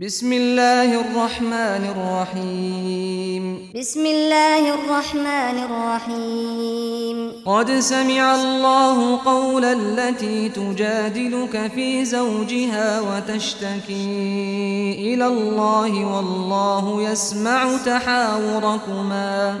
بسم الله الرحمن الرحيم بسم الله الرحمن الرحيم قد سمع الله قول التي تجادلك في زوجها وتشتكي إلى الله والله يسمع تحاوركما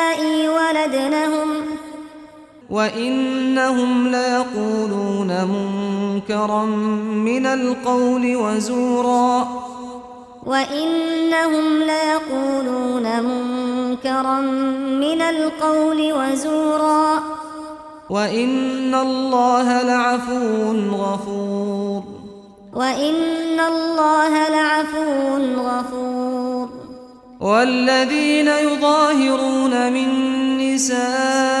وَإِنَّهُمْ لَيَقُولُونَ مُنكَرًا مِنَ الْقَوْلِ وَزُورًا وَإِنَّهُمْ لَيَقُولُونَ مُنكَرًا مِنَ الْقَوْلِ وَزُورًا وَإِنَّ اللَّهَ لَعَفُوٌّ غَفُورٌ وَإِنَّ اللَّهَ لَعَفُوٌّ غَفُورٌ وَالَّذِينَ يُظَاهِرُونَ مِن نِّسَائِهِمْ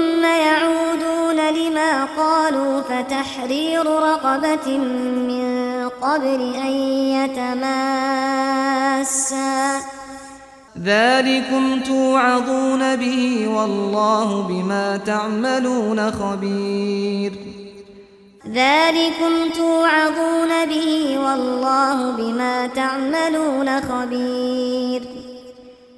قالوا فتحرير رقبة من قبل أن يتماسا. ذلكم توعظون به والله بما تعملون خبير. ذلكم توعظون به والله بما تعملون خبير.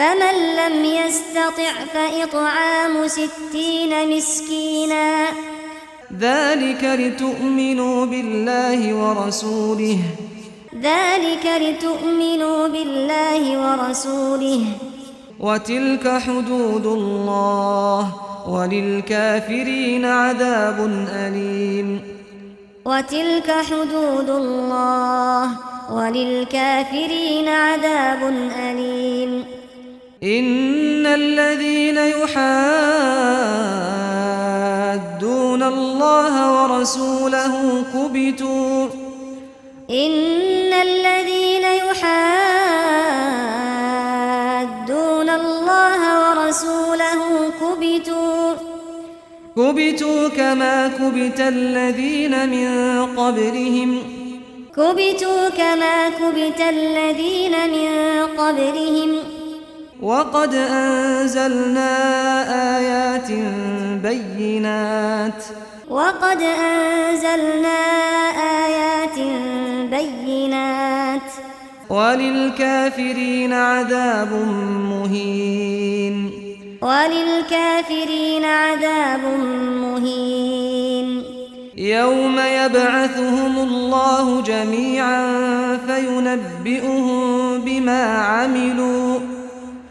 فمن لم يستطع فإطعام ستين مسكينا. ذلك لتؤمنوا بالله ورسوله. ذلك لتؤمنوا بالله ورسوله. وتلك حدود الله وللكافرين عذاب أليم. وتلك حدود الله وللكافرين عذاب أليم. إن الذين يحادون الله ورسوله كبتوا. إن الذين يحادون الله ورسوله كبتوا. كبتوا كما كبت الذين من قبلهم. كبتوا كما كبت الذين من قبلهم. وقد أنزلنا آيات بينات. وقد أنزلنا آيات بينات. وللكافرين عذاب مهين. وللكافرين عذاب مهين. يوم يبعثهم الله جميعا فينبئهم بما عملوا.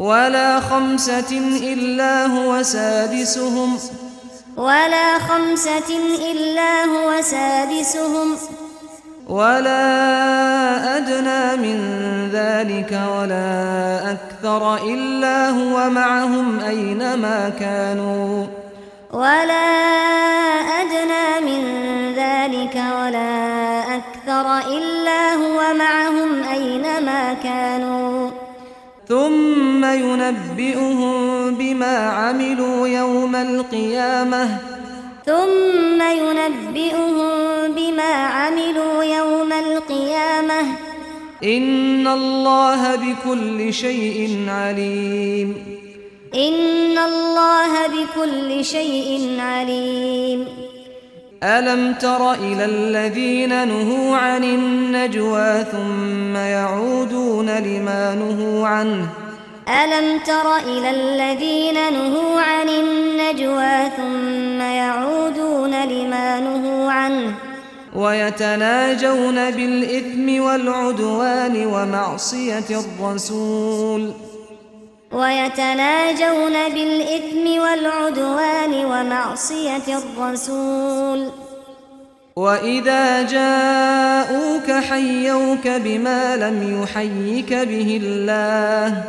ولا خمسة إلا هو سادسهم. ولا خمسة إلا هو سادسهم. ولا أدنى من ذلك ولا أكثر إلا هو معهم أينما كانوا. ولا أدنى من ذلك ولا أكثر إلا هو معهم أينما كانوا. ثم ينبئهم بما عملوا يوم القيامة. ثم ينبئهم بما عملوا يوم القيامة. إن الله بكل شيء عليم. إن الله بكل شيء عليم. ألم تر إلى الذين نهوا عن النجوى ثم يعودون لما نهوا عنه ألم تر إلى الذين نهوا عن النجوى ثم يعودون لما نهوا عنه ويتناجون بالإثم والعدوان ومعصية الرسول ويتناجون بالإثم والعدوان ومعصية الرسول. وَإِذَا جَاءُوكَ حَيَّوْكَ بِمَا لَمْ يُحَيِّكَ بِهِ اللَّهُ.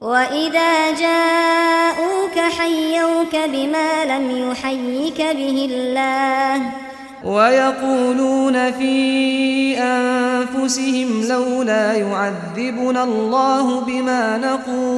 وَإِذَا جَاءُوكَ حَيَّوْكَ بِمَا لَمْ يُحَيِّكَ بِهِ اللَّهُ. وَيَقُولُونَ فِي أَنفُسِهِمْ لَوْلَا يُعَذِّبُنَا اللَّهُ بِمَا نَقُولُ.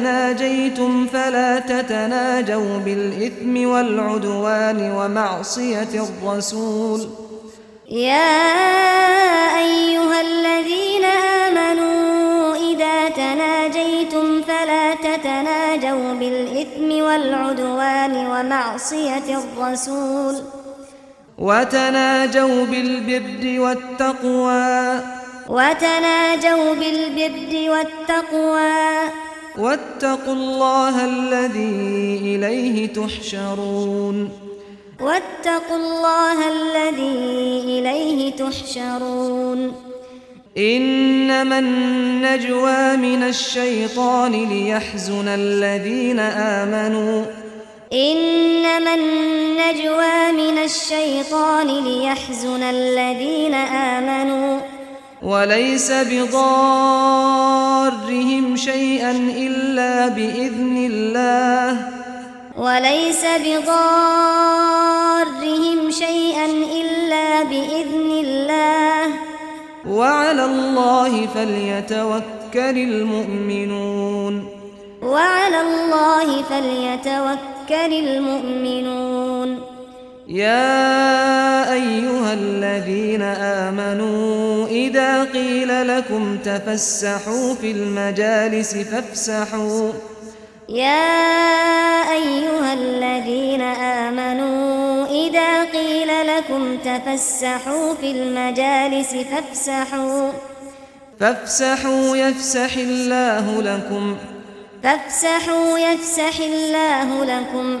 تناجيتم فلا تتناجوا بالإثم والعدوان ومعصية الرسول. يا أيها الذين آمنوا إذا تناجيتم فلا تتناجوا بالإثم والعدوان ومعصية الرسول. وتناجوا بالبر والتقوى. وتناجوا بالبر والتقوى. واتقوا الله الذي إليه تحشرون. واتقوا الله الذي إليه تحشرون. إنما النجوى من الشيطان ليحزن الذين آمنوا. إنما النجوى من الشيطان ليحزن الذين آمنوا. وليس بضار ضرهم شيئا إلا بإذن الله وليس بضارهم شيئا إلا بإذن الله وعلى الله فليتوكل المؤمنون وعلى الله فليتوكل المؤمنون يا أيها الذين آمنوا إذا قيل لكم تفسحوا في المجالس فافسحوا. يا أيها الذين آمنوا إذا قيل لكم تفسحوا في المجالس فافسحوا. فافسحوا يفسح الله لكم. فافسحوا يفسح الله لكم.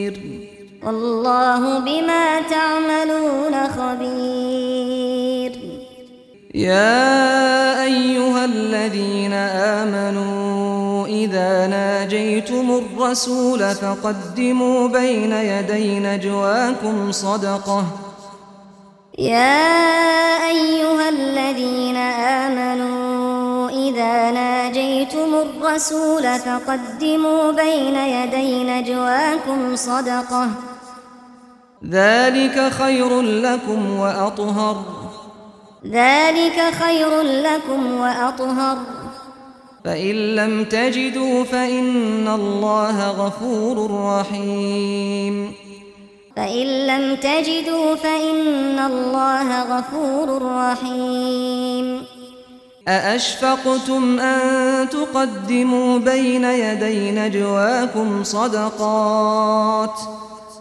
والله بما تعملون خبير. يا أيها الذين آمنوا إذا ناجيتم الرسول فقدموا بين يدي نجواكم صدقة. يا أيها الذين آمنوا إذا ناجيتم الرسول فقدموا بين يدي نجواكم صدقة. ذلك خير لكم وأطهر. ذلك خير لكم وأطهر. فإن لم تجدوا فإن الله غفور رحيم. فإن لم تجدوا فإن الله غفور رحيم. أأشفقتم أن تقدموا بين يدي نجواكم صدقات؟ صدقات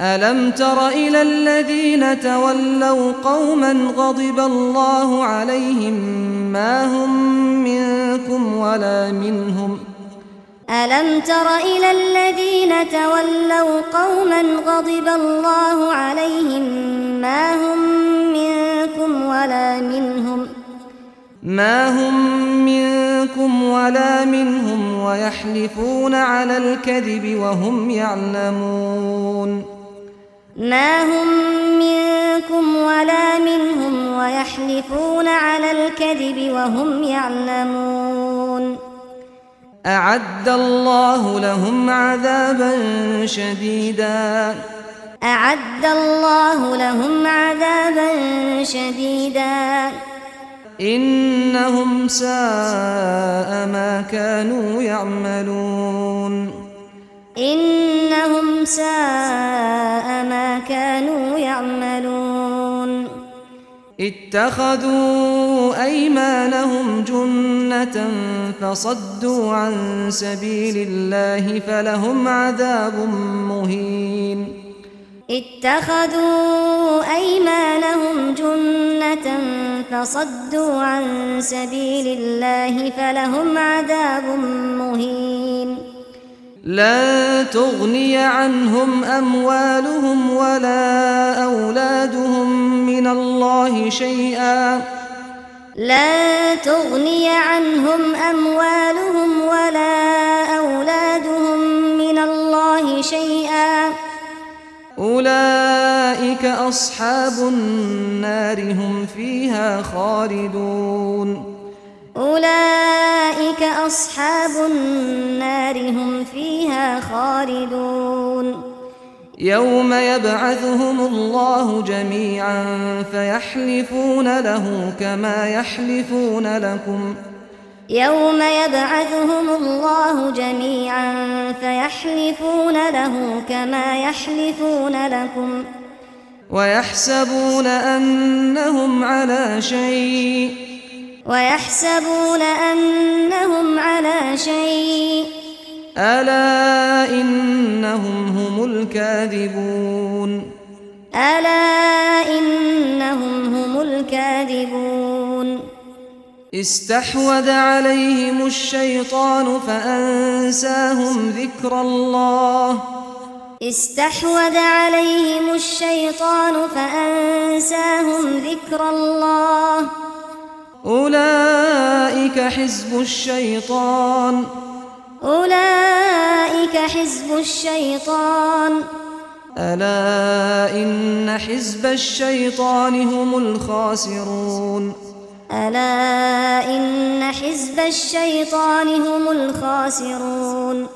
ألم تر إلى الذين تولوا قوما غضب الله عليهم ما هم منكم ولا منهم ألم تر إلى الذين تولوا قوما غضب الله عليهم ما هم منكم ولا منهم ما هم منكم ولا منهم ويحلفون على الكذب وهم يعلمون ما هم منكم ولا منهم ويحلفون على الكذب وهم يعلمون اعد الله لهم عذابا شديدا. اعد الله لهم عذابا شديدا. انهم ساء ما كانوا يعملون. انهم ساء اتخذوا أيمانهم جنة فصدوا عن سبيل الله فلهم عذاب مهين. اتخذوا أيمانهم جنة فصدوا عن سبيل الله فلهم عذاب مهين. لا تغني عنهم أموالهم ولا أولادهم من الله شيئا. لا تغني عنهم أموالهم ولا أولادهم من الله شيئا. أولئك أصحاب النار هم فيها خالدون. أولئك أصحاب النار هم فيها خالدون. يوم يبعثهم الله جميعا فيحلفون له كما يحلفون لكم يوم يبعثهم الله جميعا فيحلفون له كما يحلفون لكم ويحسبون انهم على شيء ويحسبون انهم على شيء ألا إنهم هم الكاذبون ألا إنهم هم الكاذبون استحوذ عليهم الشيطان فأنساهم ذكر الله استحوذ عليهم الشيطان فأنساهم ذكر الله أولئك حزب الشيطان أولئك حزب الشيطان. ألا إن حزب الشيطان هم الخاسرون. ألا إن حزب الشيطان هم الخاسرون.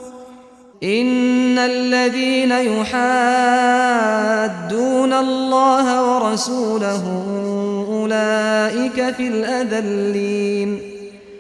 إن الذين يحادون الله ورسوله أولئك في الأذلين.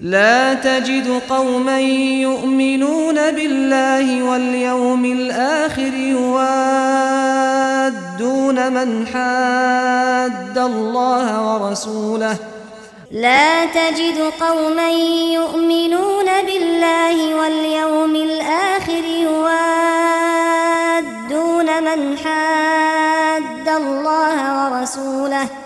لا تجد قوما يؤمنون بالله واليوم الآخر يوادون من حاد الله ورسوله. لا تجد قوما يؤمنون بالله واليوم الآخر يوادون من حاد الله ورسوله.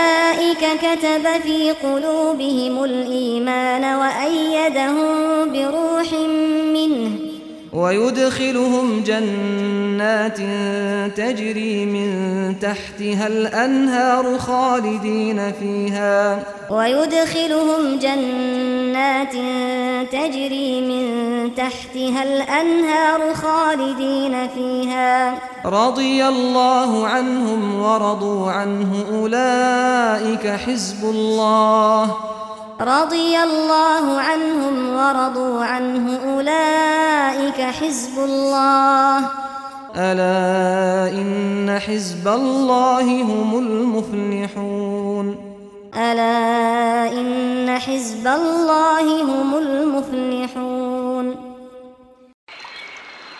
كَذَلِكَ كَتَبَ فِي قُلُوبِهِمُ الْإِيمَانَ وَأَيَّدَهُم ويدخلهم جنات تجري من تحتها الأنهار خالدين فيها. ويدخلهم جنات تجري من تحتها الأنهار خالدين فيها. رضي الله عنهم ورضوا عنه أولئك حزب الله. رضي الله عنهم ورضوا عنه أولئك حزب الله. ألا إن حزب الله هم المفلحون. ألا إن حزب الله هم المفلحون.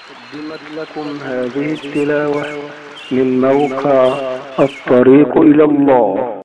قدمت لكم هذه التلاوة من موقع الطريق إلى الله.